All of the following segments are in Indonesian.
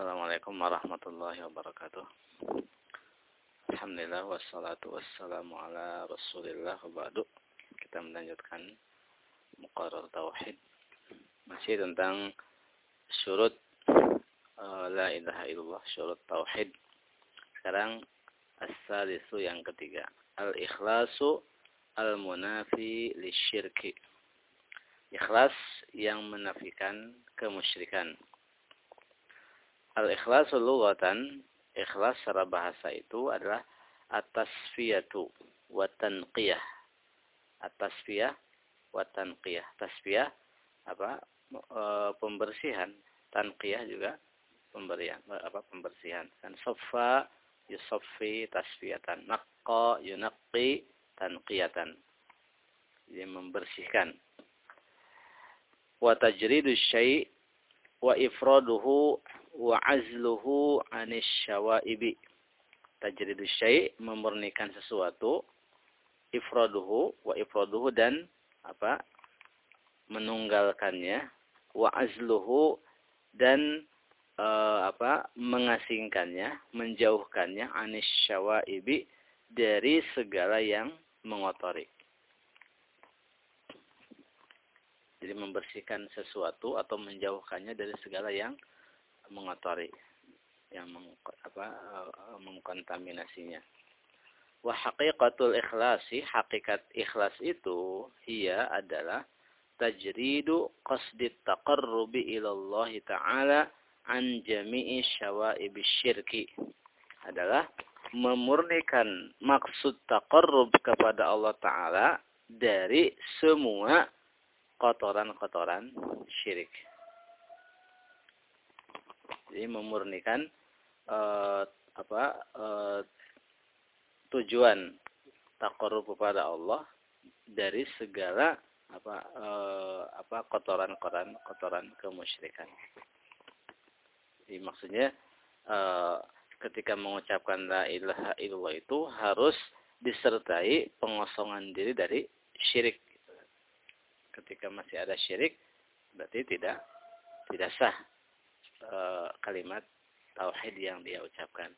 Assalamualaikum warahmatullahi wabarakatuh. Alhamdulillah wassalatu wassalamu ala Rasulillah ba'du. Kita melanjutkan muqarrar tauhid. Masih tentang syurut uh, la ilaha illallah, syurut tauhid. Sekarang as-salisu yang ketiga, al-ikhlasu al-munafi lisyirki. Ikhlas yang menafikan kemusyrikan. Al-ikhlasul lughatan, ikhlas secara bahasa itu adalah atasfiyatu wa tanqiyah. Atasfiyah wa tanqiyah. Tasfiyah apa? E, pembersihan, tanqiyah juga pemberian apa pembersihan. Kan saffa yusaffi tasfiyatan, naqqa yunaqqi tanqiyatan. Jadi membersihkan. Wa tajridu syai' wa ifraduhu wa azluhu anis. Tajridu syai' memurnikan sesuatu, ifraduhu wa ifraduhu dan apa? menunggalkannya, wa azluhu dan e, apa? mengasingkannya, menjauhkannya anis dari segala yang mengotori. Jadi membersihkan sesuatu atau menjauhkannya dari segala yang mengotori yang meng, apa uh, mengkontaminasinya. Wa haqiqatul ikhlasi, hakikat ikhlas itu ia adalah tajridu qasdi taqarrubi ila Allah taala an jami'i syawa'ib syirki. Adalah memurnikan maksud taqarrub kepada Allah taala dari semua kotoran-kotoran syirik. Jadi memurnikan uh, apa uh, tujuan takarub kepada Allah dari segala apa uh, apa kotoran-kotoran kotoran kemusyrikan. Jadi maksudnya ketika mengucapkan la ilaha illallah itu harus disertai pengosongan diri dari syirik. Ketika masih ada syirik berarti tidak tidak sah Eh, kalimat tauhid yang dia ucapkan.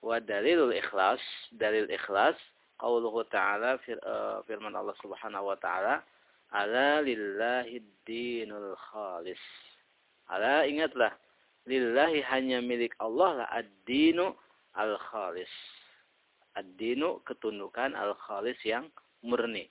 Wa dalilul ikhlas, dalil ikhlas qauluhu ta'ala fir, uh, firman Allah Subhanahu wa taala ala lillahi dinul khalis. Ala ingatlah lillahi hanya milik Allah lah ad-dinu al-khalis. Ad-dinu ketundukan al-khalis yang murni.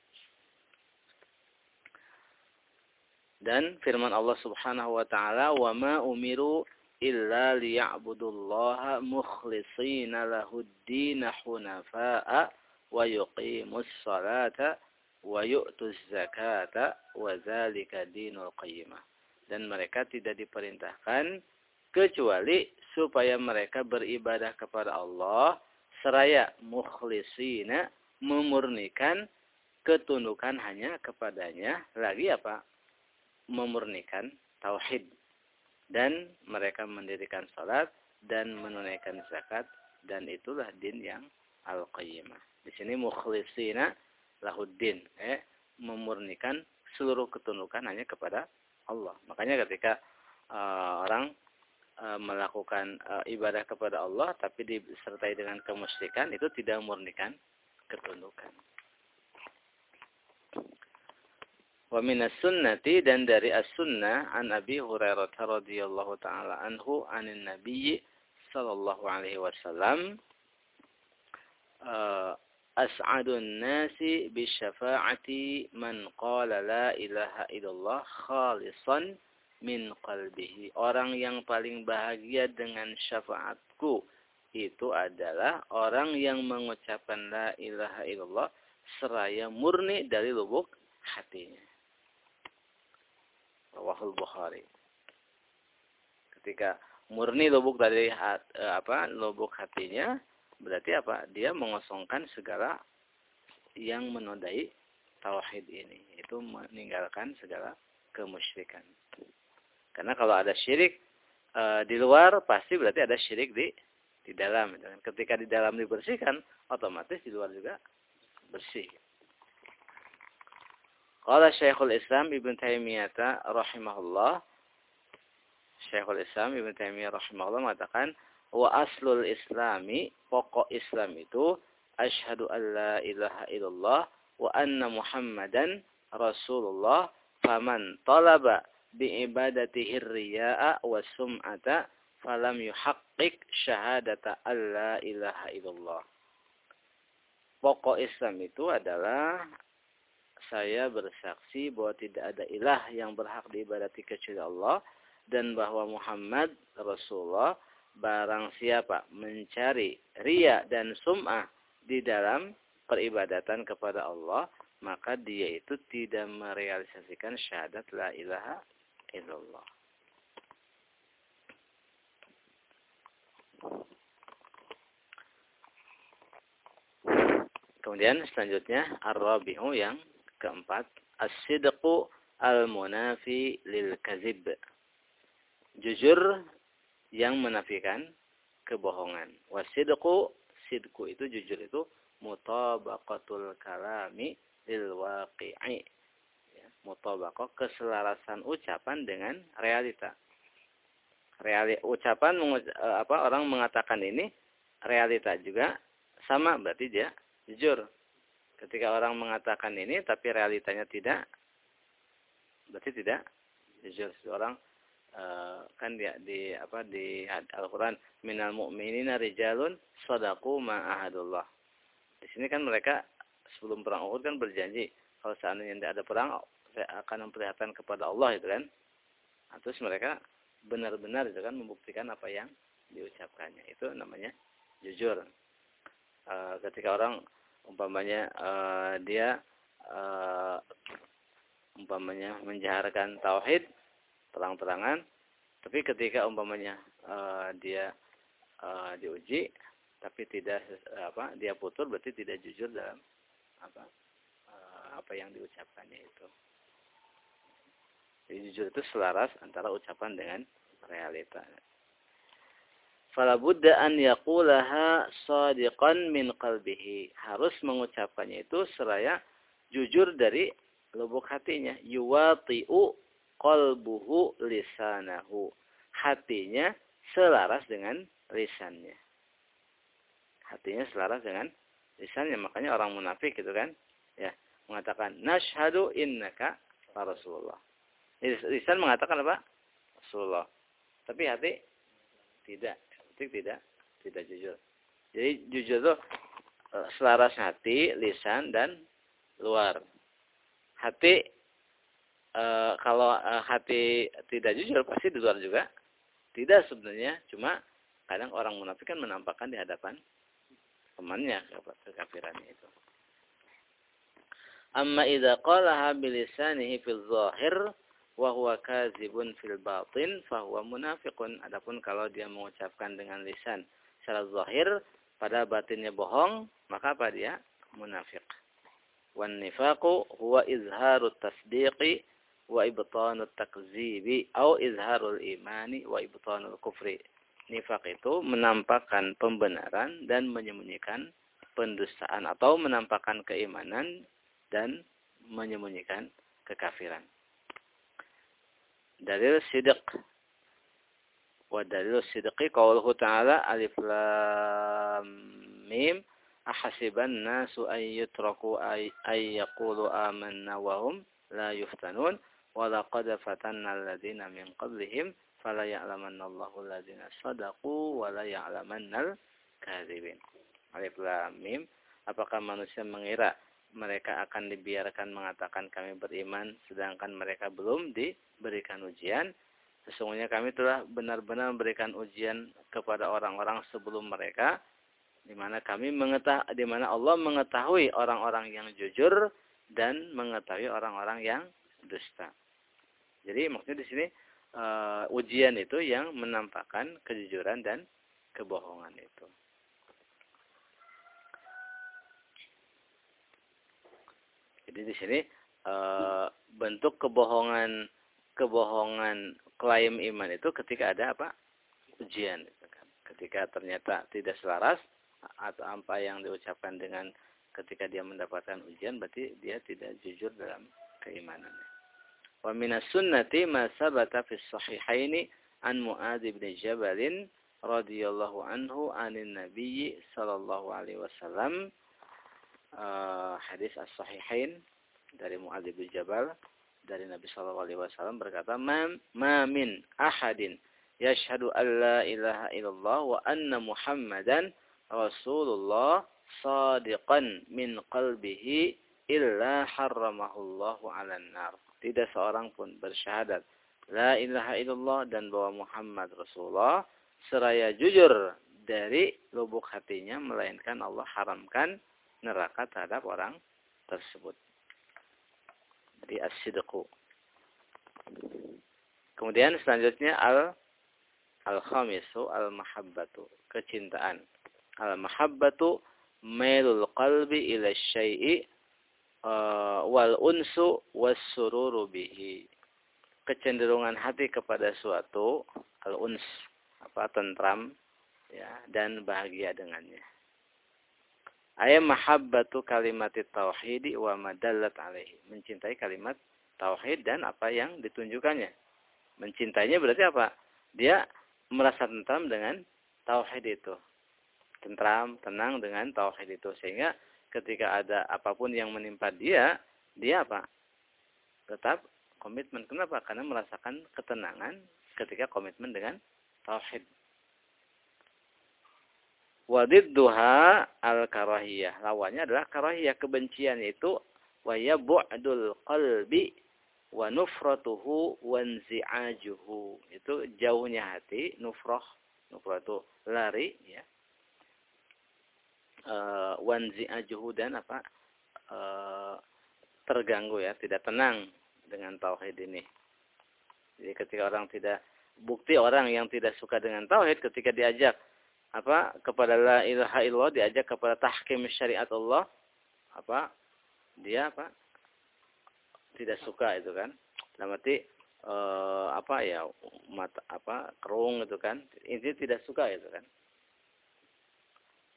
Dan firman Allah Subhanahu wa taala, "Wa ma umiru illa liya'budullaha mukhlishina lahud-din hunafa'a wa yuqimus salata wa yu'tuz zakata wa dzalika dinul qayyimah." Dan mereka tidak diperintahkan kecuali supaya mereka beribadah kepada Allah seraya mukhlisina memurnikan ketundukan hanya kepadanya lagi apa memurnikan tauhid dan mereka mendirikan salat dan menunaikan zakat dan itulah din yang al-qayyimah. Di sini mukhlisina lahuddin, eh memurnikan seluruh ketundukan hanya kepada Allah. Makanya ketika uh, orang uh, melakukan uh, ibadah kepada Allah tapi disertai dengan kemusyrikan itu tidak memurnikan ketundukan. Wa minas sunnati dan dari as-sunnah an Abi Hurairah radhiyallahu taala anhu anin Nabi sallallahu alaihi wasallam uh, as'adun nasi bi syafa'ati man qala la ilaha illallah khalisan min qalbihi. Orang yang paling bahagia dengan syafaatku itu adalah orang yang mengucapkan la ilaha illallah seraya murni dari lubuk hatinya. Rawahul Bukhari. Ketika murni lubuk dari hat, eh, apa lubuk hatinya berarti apa? Dia mengosongkan segala yang menodai tauhid ini, itu meninggalkan segala kemusyrikan. Karena kalau ada syirik e, di luar pasti berarti ada syirik di di dalam. Ketika di dalam dibersihkan, otomatis di luar juga bersih. Qala Syekhul Islam Ibn Taimiyah rahimahullah. Syekhul Islam Ibn Taimiyah rahimahullah mengatakan wa aslul islami pokok Islam itu an la ilaha illallah wa anna muhammadan rasulullah faman talaba bi ibadatihi riya'a wa sum'ata falam yuhaqqiq syahadata alla ilaha illallah. Pokok Islam itu adalah saya bersaksi bahwa tidak ada ilah yang berhak diibadati kecuali Allah dan bahwa Muhammad Rasulullah barang siapa mencari ria dan sum'ah di dalam peribadatan kepada Allah maka dia itu tidak merealisasikan syahadat la ilaha illallah. Kemudian selanjutnya ar-rabi'u yang keempat as-sidqu al-munafi lil kazib. Jujur yang menafikan kebohongan. Wasidqu sidqu itu jujur itu mutabaqatul kalami lil waqi'i. Ya, mutabaqah keselarasan ucapan dengan realita. Reali, ucapan eh, apa orang mengatakan ini realita juga sama berarti dia jujur. Ketika orang mengatakan ini tapi realitanya tidak, berarti tidak jujur. Seorang uh, kan dia di apa di Al-Qur'an minal mu'minina rijalun sadaqu ma ahadullah. Di sini kan mereka sebelum perang Uhud kan berjanji kalau seandainya tidak ada perang saya akan memperlihatkan kepada Allah itu kan. Nah, terus mereka benar-benar itu kan membuktikan apa yang diucapkannya. Itu namanya jujur. Uh, ketika orang umpamanya uh, dia uh, umpamanya menjaharkan tauhid terang-terangan tapi ketika umpamanya uh, dia uh, diuji tapi tidak apa dia putur berarti tidak jujur dalam apa uh, apa yang diucapkannya itu. Jadi jujur itu selaras antara ucapan dengan realita fala budda an yaqulaha sadiqan min qalbihi. Harus mengucapkannya itu seraya jujur dari lubuk hatinya. Yuwati'u qalbuhu lisanahu. Hatinya selaras dengan lisannya. Hatinya selaras dengan lisannya. Makanya orang munafik gitu kan. Ya, mengatakan nashhadu innaka rasulullah. Lisan mengatakan apa? Rasulullah. Tapi hati tidak tidak tidak jujur. Jadi jujur itu eh, selaras hati, lisan dan luar. Hati e, kalau e, hati tidak jujur pasti di luar juga. Tidak sebenarnya, cuma kadang orang munafik kan menampakkan di hadapan temannya kekafirannya itu. Amma idza qalaha bilisanihi fil zahir wa huwa kazibun fil batin fahuwa munafiqun. Adapun kalau dia mengucapkan dengan lisan secara zahir pada batinnya bohong, maka apa dia? Munafik. Wan nifaqu huwa izharut tasdiqi wa ibtanut takzibi atau izharul imani wa ibtanul kufri. Nifak itu menampakkan pembenaran dan menyembunyikan pendustaan atau menampakkan keimanan dan menyembunyikan kekafiran dalil sidq. Wa dalil sidqi qauluhu ta'ala alif lam mim ahasiban nasu an yutraku ay, ay yaqulu amanna wa hum la yuftanun wa laqad fatanna alladhina min qablihim fala ya'lamanna Allahu alladhina sadaqu wa la ya'lamanna al-kadzibin alif lam mim apakah manusia mengira mereka akan dibiarkan mengatakan kami beriman sedangkan mereka belum diberikan ujian sesungguhnya kami telah benar-benar memberikan ujian kepada orang-orang sebelum mereka di mana kami mengetahui di mana Allah mengetahui orang-orang yang jujur dan mengetahui orang-orang yang dusta. Jadi maksudnya di sini uh, ujian itu yang menampakkan kejujuran dan kebohongan itu. Jadi di sini e, bentuk kebohongan kebohongan klaim iman itu ketika ada apa? ujian gitu kan. Ketika ternyata tidak selaras atau apa yang diucapkan dengan ketika dia mendapatkan ujian berarti dia tidak jujur dalam keimanannya. Wa minas sunnati ma sabata fi sahihaini an Mu'adz bin Jabal radhiyallahu anhu anin Nabi sallallahu alaihi wasallam uh, hadis as-sahihain dari Mu'adz bin Jabal dari Nabi sallallahu alaihi wasallam berkata ma, ma min ahadin yashhadu an la ilaha illallah wa anna muhammadan rasulullah sadiqan min qalbihi illa harramahullahu 'alan nar tidak seorang pun bersyahadat la ilaha illallah dan bahwa Muhammad Rasulullah seraya jujur dari lubuk hatinya melainkan Allah haramkan neraka terhadap orang tersebut. Jadi as Kemudian selanjutnya al al-khamisu al-mahabbatu, kecintaan. Al-mahabbatu mailul qalbi ila syai'i uh, wal unsu was sururu bihi kecenderungan hati kepada suatu al uns apa tentram ya dan bahagia dengannya ayat mahabbatu kalimat tauhid wa madallat alaihi mencintai kalimat tauhid dan apa yang ditunjukkannya mencintainya berarti apa dia merasa tentram dengan tauhid itu tentram tenang dengan tauhid itu sehingga ketika ada apa pun yang menimpa dia, dia apa? Tetap komitmen. Kenapa? Karena merasakan ketenangan ketika komitmen dengan tauhid. Wadid duha al karahiyah. Lawannya adalah karahiyah kebencian itu waya bu'dul qalbi wa nufratuhu wa nzi'ajuhu. Itu jauhnya hati, nufrah, nufrah itu lari ya uh, wanzi ajuhu dan apa uh, terganggu ya, tidak tenang dengan tauhid ini. Jadi ketika orang tidak bukti orang yang tidak suka dengan tauhid ketika diajak apa kepada la ilaha illallah diajak kepada tahkim syariat Allah apa dia apa tidak suka itu kan. Dalam arti eh, apa ya mata apa kerung itu kan. Intinya tidak suka itu kan.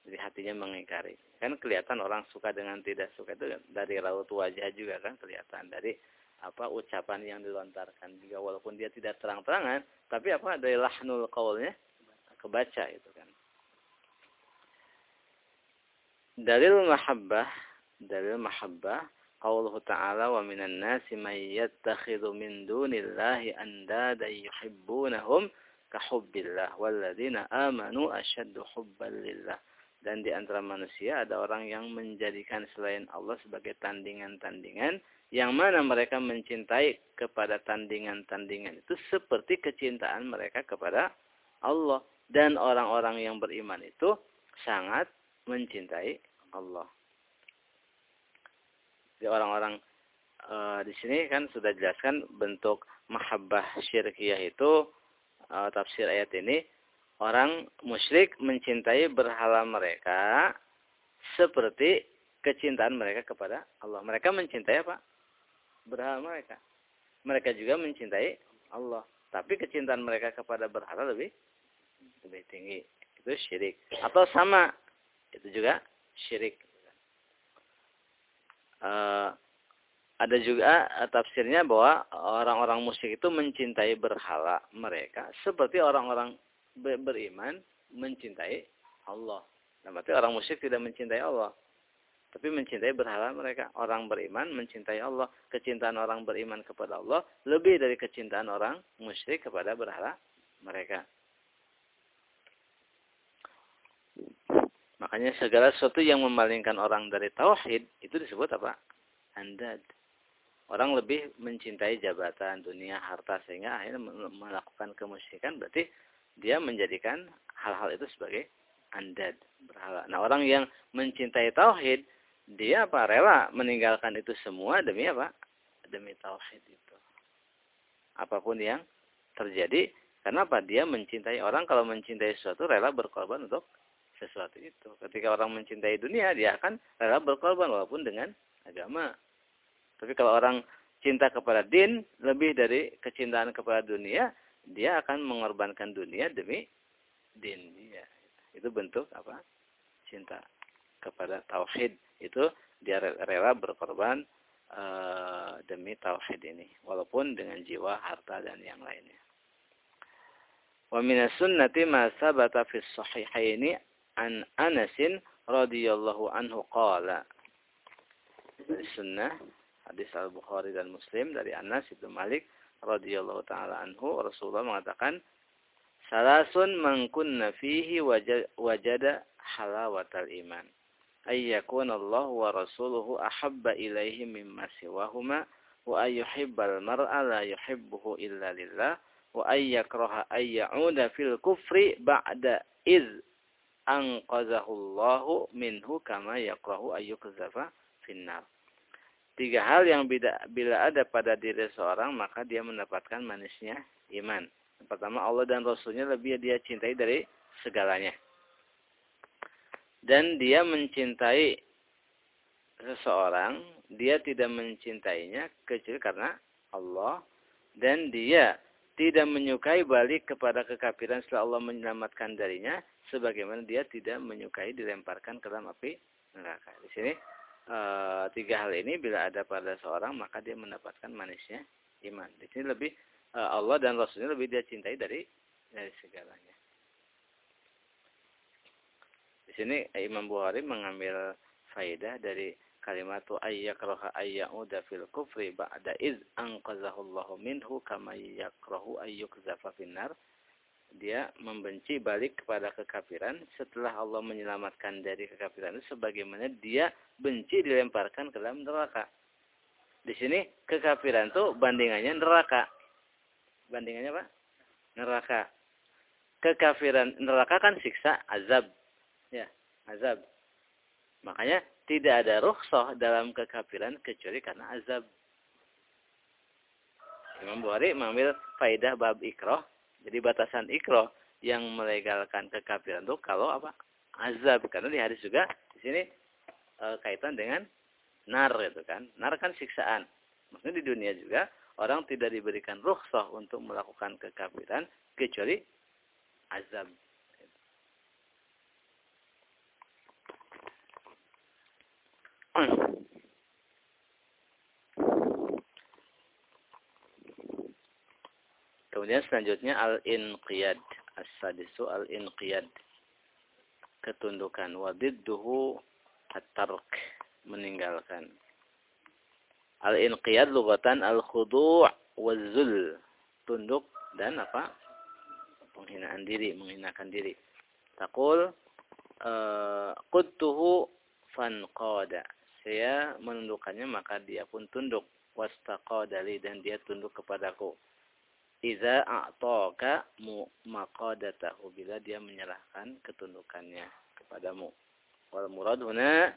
Jadi hatinya mengingkari. Kan kelihatan orang suka dengan tidak suka itu dari raut wajah juga kan kelihatan. Dari apa ucapan yang dilontarkan juga. Walaupun dia tidak terang-terangan tapi apa dari lahnul qaulnya kebaca itu kan dalil mahabbah dalil mahabbah qauluhu ta'ala wa minan nasi may yattakhidhu min dunillahi andada yuhibbunahum ka hubbillah walladzina amanu ashaddu hubban lillah. Dan di antara manusia ada orang yang menjadikan selain Allah sebagai tandingan-tandingan yang mana mereka mencintai kepada tandingan-tandingan itu seperti kecintaan mereka kepada Allah. Dan orang-orang yang beriman itu sangat mencintai Allah. Jadi orang-orang e, di sini kan sudah jelaskan bentuk mahabbah syirkiyah itu e, tafsir ayat ini orang musyrik mencintai berhala mereka seperti kecintaan mereka kepada Allah. Mereka mencintai apa? Berhala mereka. Mereka juga mencintai Allah. Tapi kecintaan mereka kepada berhala lebih lebih tinggi. Itu syirik. Atau sama. Itu juga syirik. Uh, ada juga tafsirnya bahwa orang-orang musyrik itu mencintai berhala mereka seperti orang-orang beriman mencintai Allah. Nah, berarti orang musyrik tidak mencintai Allah. Tapi mencintai berhala mereka. Orang beriman mencintai Allah. Kecintaan orang beriman kepada Allah lebih dari kecintaan orang musyrik kepada berhala mereka. Makanya segala sesuatu yang memalingkan orang dari tauhid itu disebut apa? Andad. Orang lebih mencintai jabatan, dunia, harta sehingga akhirnya melakukan kemusyrikan berarti dia menjadikan hal-hal itu sebagai andad berhala. Nah, orang yang mencintai tauhid, dia apa? rela meninggalkan itu semua demi apa? Demi tauhid itu. Apa pun yang terjadi, kenapa dia mencintai orang kalau mencintai sesuatu rela berkorban untuk sesuatu itu. Ketika orang mencintai dunia, dia akan rela berkorban walaupun dengan agama. Tapi kalau orang cinta kepada din lebih dari kecintaan kepada dunia, dia akan mengorbankan dunia demi din dia. Itu bentuk apa? Cinta kepada tauhid. Itu dia rela berkorban uh, demi tauhid ini, walaupun dengan jiwa, harta dan yang lainnya. Minas sunnati ma sabata fi sahihaini an Anasin radhiyallahu anhu qala. Sunnah hadis Al-Bukhari dan Muslim dari Anas bin Malik radhiyallahu taala anhu Rasulullah mengatakan salasun man kunna fihi wajada halawatal iman ayyakuna Allah wa rasuluhu ahabba ilaihi mimma siwahuma wa ayyuhibbal mar'a la yuhibbuhu illa lillah wa ayyakraha ayyauda fil kufri ba'da iz anqazahu Allahu minhu kama yakrahu ayyukzafa finnar tiga hal yang bila, ada pada diri seorang maka dia mendapatkan manisnya iman. Pertama Allah dan Rasulnya lebih dia cintai dari segalanya. Dan dia mencintai seseorang, dia tidak mencintainya kecuali karena Allah. Dan dia tidak menyukai balik kepada kekafiran setelah Allah menyelamatkan darinya. Sebagaimana dia tidak menyukai dilemparkan ke dalam api neraka. Di sini e, tiga hal ini bila ada pada seorang maka dia mendapatkan manisnya iman. Di sini lebih e, Allah dan Rasulnya lebih dia cintai dari dari segalanya. Di sini Imam Bukhari mengambil faidah dari kalimat ayyakraha ayyauda fil kufri ba'da iz anqazahu Allahu minhu kama yakrahu ayyukzafa finnar dia membenci balik kepada kekafiran setelah Allah menyelamatkan dari kekafiran itu sebagaimana dia benci dilemparkan ke dalam neraka. Di sini kekafiran itu bandingannya neraka. Bandingannya apa? Neraka. Kekafiran neraka kan siksa azab. Ya, azab. Makanya tidak ada rukhsah dalam kekafiran kecuali karena azab. Imam Bukhari mengambil faidah bab ikrah jadi batasan ikro yang melegalkan kekafiran itu kalau apa? Azab. Karena di hadis juga di sini e, kaitan dengan nar itu kan. Nar kan siksaan. Maksudnya di dunia juga orang tidak diberikan rukhsah untuk melakukan kekafiran kecuali azab. Kemudian selanjutnya al-inqiyad. As-sadisu al-inqiyad. Ketundukan. Wadidduhu at-tark. Meninggalkan. Al-inqiyad lugatan al-khudu' wazul. Tunduk dan apa? Penghinaan diri. Menghinakan diri. Takul. Uh, Quttuhu fanqada. Saya menundukkannya maka dia pun tunduk. Wastaqadali dan dia tunduk kepadaku Iza a'toka maqadatahu bila dia menyerahkan ketundukannya kepadamu. Wal murad huna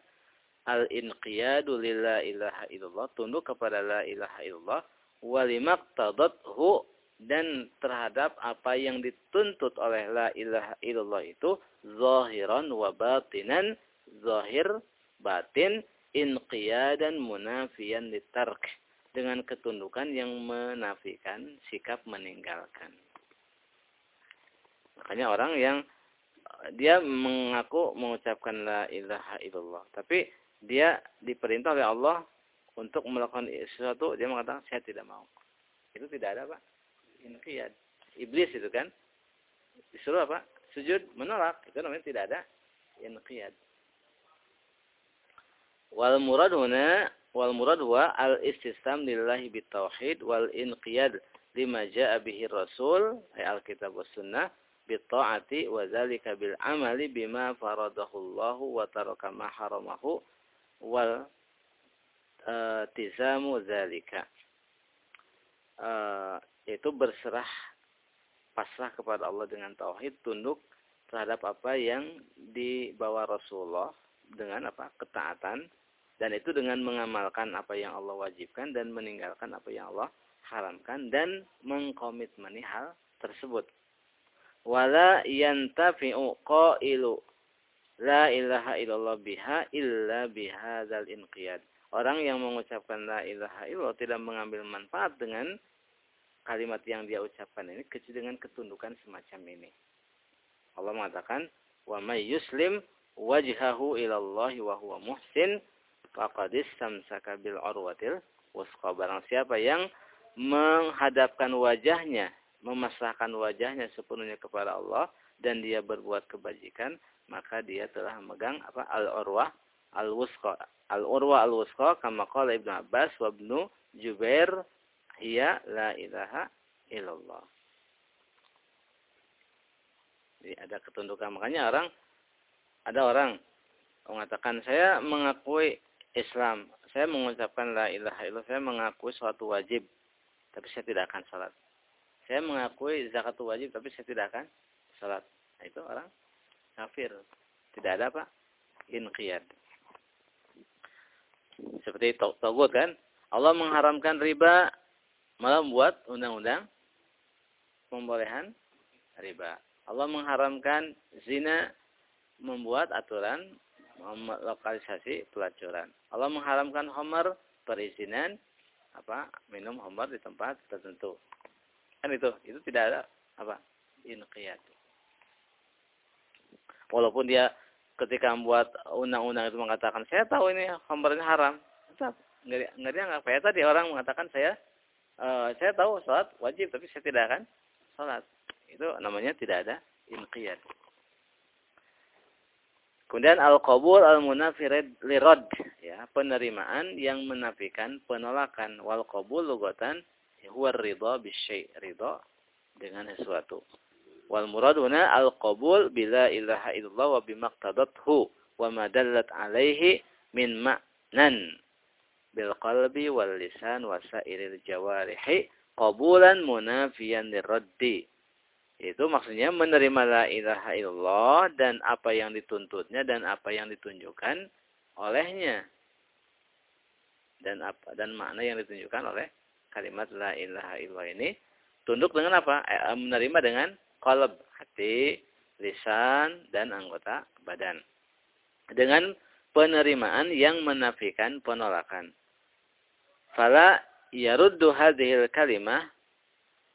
al inqiyadu lillah ilaha illallah tunduk kepada la ilaha illallah walimaqtadathu dan terhadap apa yang dituntut oleh la ilaha illallah itu zahiran wa batinan zahir batin inqiyadan munafiyan litark dengan ketundukan yang menafikan sikap meninggalkan. Makanya orang yang dia mengaku mengucapkan la ilaha illallah, tapi dia diperintah oleh Allah untuk melakukan sesuatu, dia mengatakan saya tidak mau. Itu tidak ada, Pak. Inqiyad. Iblis itu kan. Disuruh apa? Sujud menolak. Itu namanya tidak ada inqiyad. Wal murad huna wal murad huwa al istislam lillahi bitauhid wal inqiyad lima jaa bihi rasul ay al kitab was sunnah taati wa zalika bil amali bima faradahu Allah wa taraka ma haramahu wal uh, tizamu zalika. Uh, itu berserah pasrah kepada Allah dengan tauhid tunduk terhadap apa yang dibawa Rasulullah dengan apa? Ketaatan dan itu dengan mengamalkan apa yang Allah wajibkan dan meninggalkan apa yang Allah haramkan dan mengkomitmeni hal tersebut. Wala yantafi'u qailu la ilaha illallah biha illa bihadzal inqiyad. Orang yang mengucapkan la ilaha illallah tidak mengambil manfaat dengan kalimat yang dia ucapkan ini kecuali dengan ketundukan semacam ini. Allah mengatakan, "Wa may yuslim wajhahu ilallahi wa huwa muhsin faqadis samsaka bil urwatil wusqa barang siapa yang menghadapkan wajahnya memasrahkan wajahnya sepenuhnya kepada Allah dan dia berbuat kebajikan, maka dia telah memegang apa al-urwah al-wusqa. Al-urwah al-wusqa kama qala Ibnu Abbas wa Ibnu Jubair hiya la ilaha illallah. Jadi ada ketundukan. Makanya orang ada orang mengatakan saya mengakui Islam, saya mengucapkan la ilaha illallah, saya mengakui suatu wajib, tapi saya tidak akan salat. Saya mengakui zakat wajib, tapi saya tidak akan salat. Nah, itu orang kafir. Tidak ada apa? Inqiyad. Seperti togut kan? Allah mengharamkan riba, malah membuat undang-undang pembolehan riba. Allah mengharamkan zina membuat aturan lokalisasi pelacuran. Allah mengharamkan homer perizinan apa minum homer di tempat tertentu. Kan itu, itu tidak ada apa inqiyat. Walaupun dia ketika membuat undang-undang itu mengatakan saya tahu ini homer ini haram, tetap nggak nggak dia nggak kayak tadi orang mengatakan saya uh, saya tahu sholat wajib tapi saya tidak akan sholat. Itu namanya tidak ada inqiyad. Kemudian al-qabul al-munafirid lirad ya, penerimaan yang menafikan penolakan wal qabul lugatan huwa ridha bisyai' ridha dengan sesuatu. Wal muraduna al-qabul bila ilaha illallah wa bimaqtadathu wa ma dallat alaihi min ma'nan bil qalbi wal lisan wa sairil jawarihi qabulan munafiyan liraddi itu maksudnya menerima la ilaha illallah dan apa yang dituntutnya dan apa yang ditunjukkan olehnya. Dan apa dan makna yang ditunjukkan oleh kalimat la ilaha illallah ini tunduk dengan apa? Eh, eh, menerima dengan qalb, hati, lisan dan anggota badan. Dengan penerimaan yang menafikan penolakan. Fala yaruddu hadhil kalimah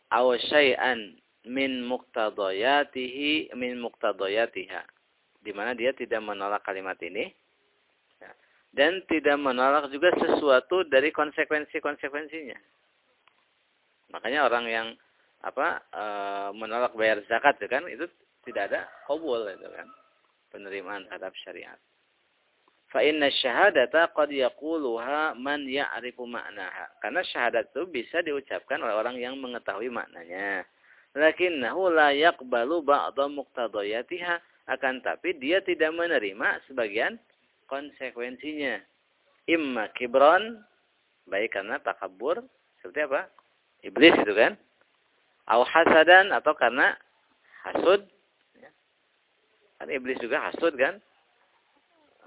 aw syai'an min muqtadayatihi min muqtadayatiha di mana dia tidak menolak kalimat ini ya. dan tidak menolak juga sesuatu dari konsekuensi-konsekuensinya. Makanya orang yang apa e, menolak bayar zakat itu kan itu tidak ada qabul itu kan penerimaan terhadap syariat. Fa inna syahadata qad yaquluha man ya'rifu ma'naha. Karena syahadat itu bisa diucapkan oleh orang yang mengetahui maknanya lakinnahu la yaqbalu ba'dha muqtadayatiha. Akan tapi dia tidak menerima sebagian konsekuensinya. Imma kibron baik karena takabur seperti apa? Iblis itu kan? Au hasadan atau karena hasud. Ya. kan iblis juga hasud kan?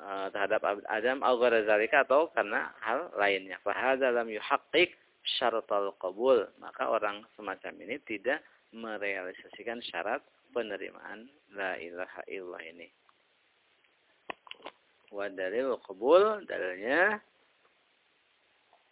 E, terhadap Adam au zalika atau karena hal lainnya. Fa hadza lam yuhaqqiq syaratul qabul. Maka orang semacam ini tidak merealisasikan syarat penerimaan la ilaha illallah ini. Wa dalil qabul dalilnya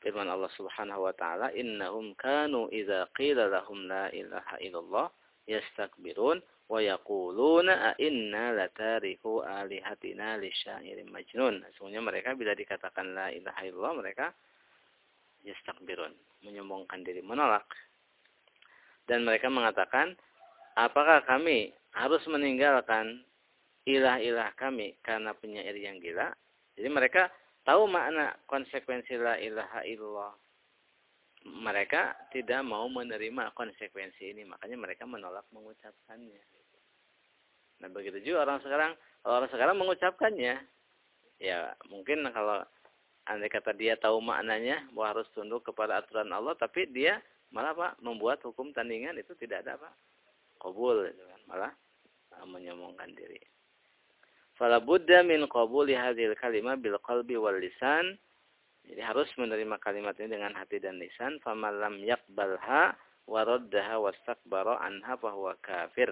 firman Allah Subhanahu wa taala innahum kanu idza qila lahum la ilaha illallah yastakbirun wa yaquluna a inna latariku alihatina lisyairin majnun. Sesungguhnya mereka bila dikatakan la ilaha illallah mereka yastakbirun, menyombongkan diri, menolak dan mereka mengatakan, apakah kami harus meninggalkan ilah-ilah kami karena penyair yang gila? Jadi mereka tahu makna konsekuensi la ilaha illallah. Mereka tidak mau menerima konsekuensi ini, makanya mereka menolak mengucapkannya. Nah begitu juga orang sekarang, kalau orang sekarang mengucapkannya, ya mungkin kalau andai kata dia tahu maknanya bahwa harus tunduk kepada aturan Allah, tapi dia malah pak membuat hukum tandingan itu tidak ada pak. Kabul itu kan. Malah menyombongkan diri. Fala budda min qabuli hadhil kalimah bil qalbi wal lisan. Jadi harus menerima kalimat ini dengan hati dan lisan. Faman lam yaqbalha wa raddaha wastakbara anha huwa kafir.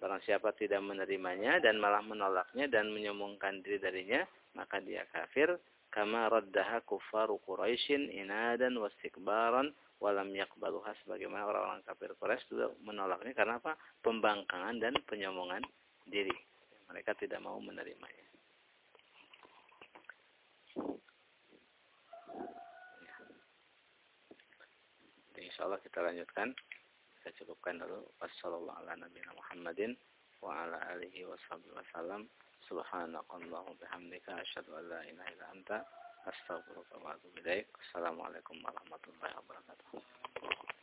Barang siapa tidak menerimanya dan malah menolaknya dan menyombongkan diri darinya, maka dia kafir. Kama raddaha kufaru Quraisyin inadan wastikbaran walam yakbaluha sebagaimana orang-orang kafir Quraisy juga menolaknya karena apa? Pembangkangan dan penyombongan diri. Mereka tidak mau menerimanya. Ya. Insya Allah kita lanjutkan. kita cukupkan dulu. Wassalamualaikum Muhammadin wa ala alihi wasallam. Subhanakallahumma bihamdika asyhadu an la ilaha illa anta Astagfirullahaladzim. Assalamualaikum warahmatullahi wabarakatuh.